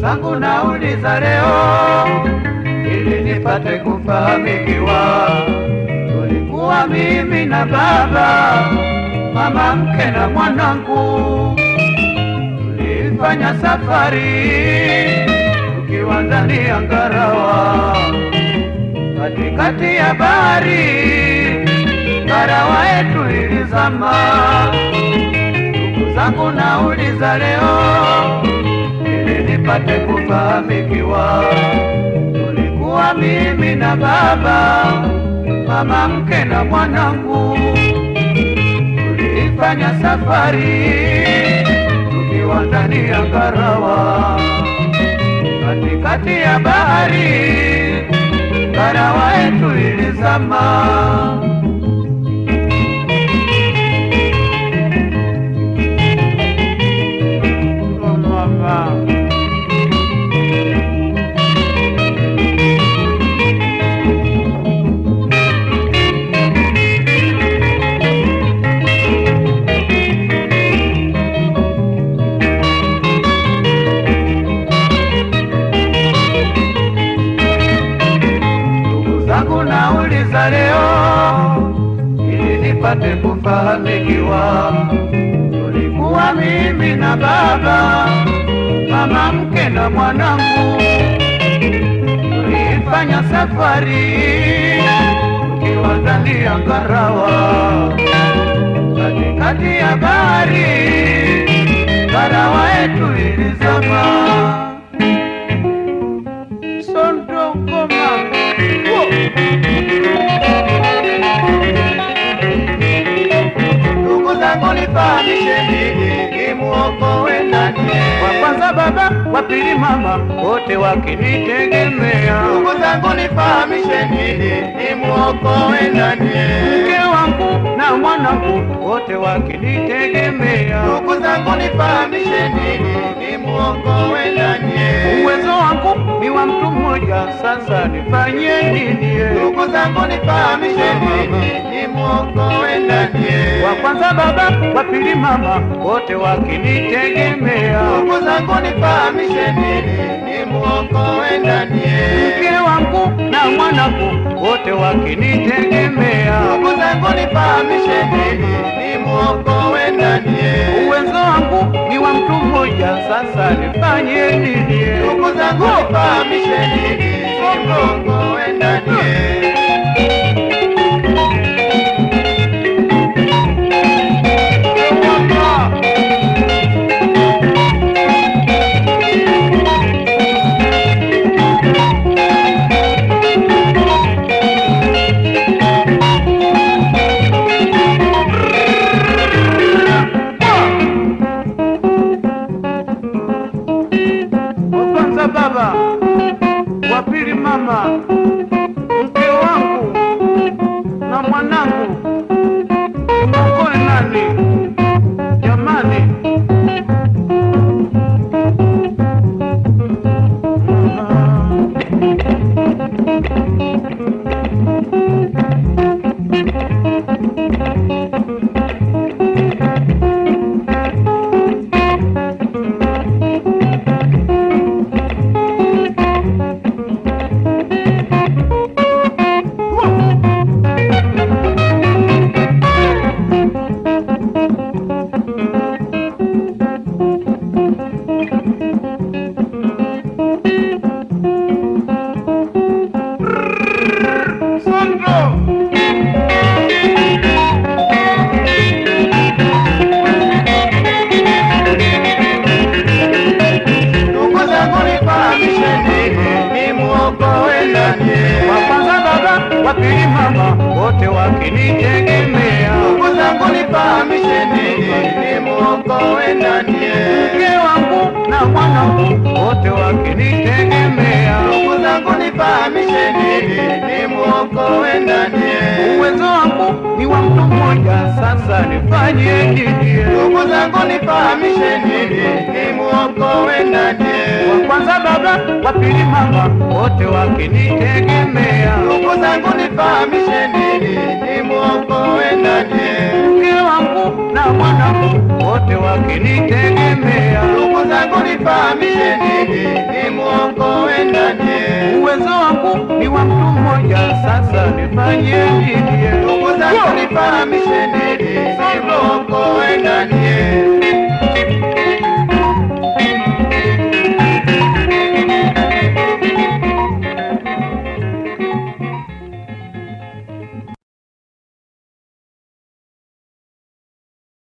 zangu nauliza leo ili nipate kufahamikiwa. Tulikuwa mimi na baba, mama mke na mwanangu, tulifanya safari tukiwa ndani ya ngarawa, katikati ya bahari ngarawa yetu ilizama. Ndugu zangu nauliza leo nipate kufahamikiwa. Tulikuwa mimi na baba, mama mke na mwanangu, tulifanya safari tukiwa ndani ya ngarawa, katikati ya bahari ngarawa yetu ilizama. Nipate kufanikiwa. Tulikuwa mimi na baba, mama mke na mwanangu, tulifanya safari tukiwa ndani ya ngarawa, nani? wa kwanza baba, wa pili mama, wote wakinitegemea. Ndugu zangu nifahamisheni, nimuokoe nani? Mke wangu na mwanangu, wote wakinitegemea. Ndugu zangu nifahamisheni, nimuokoe nani? Uwezo wangu ni wa mtu mmoja, sasa nifanye nini? Ndugu zangu nifahamisheni? Wa kwanza baba, wa pili mama, wote wakinitegemea. Ndugu zangu nifahamisheni, nimuokoe nani? Mke wangu na mwanangu, wote wakinitegemea. Ndugu zangu nifahamisheni, nimuokoe nani? Uwezo wangu ni wa mtu mmoja, sasa nifanye nini? Ndugu zangu nifahamisheni, nimuokoe nani? Na mwanangu, wote wakinitegemea. Ndugu zangu nifahamisheni, nimwokoe nani? Mke wangu na mwanangu, wote wakinitegemea. Ndugu zangu nifahamisheni, nimwokoe nani? Uwezo wangu ni wa mtu mmoja, sasa nifanye nini? Ndugu zangu nifahamisheni, nimwokoe nani? Wa kwanza baba, wa pili mama, wote wakinitegemea. Zangu nifahamisheni, nimuokoe nani? Mke wangu na mwanangu wote wakinitegemea. Ndugu zangu nani? Uwezo wangu ni wa mtu mmoja, sasa nifanye nini? Ndugu zangu nini,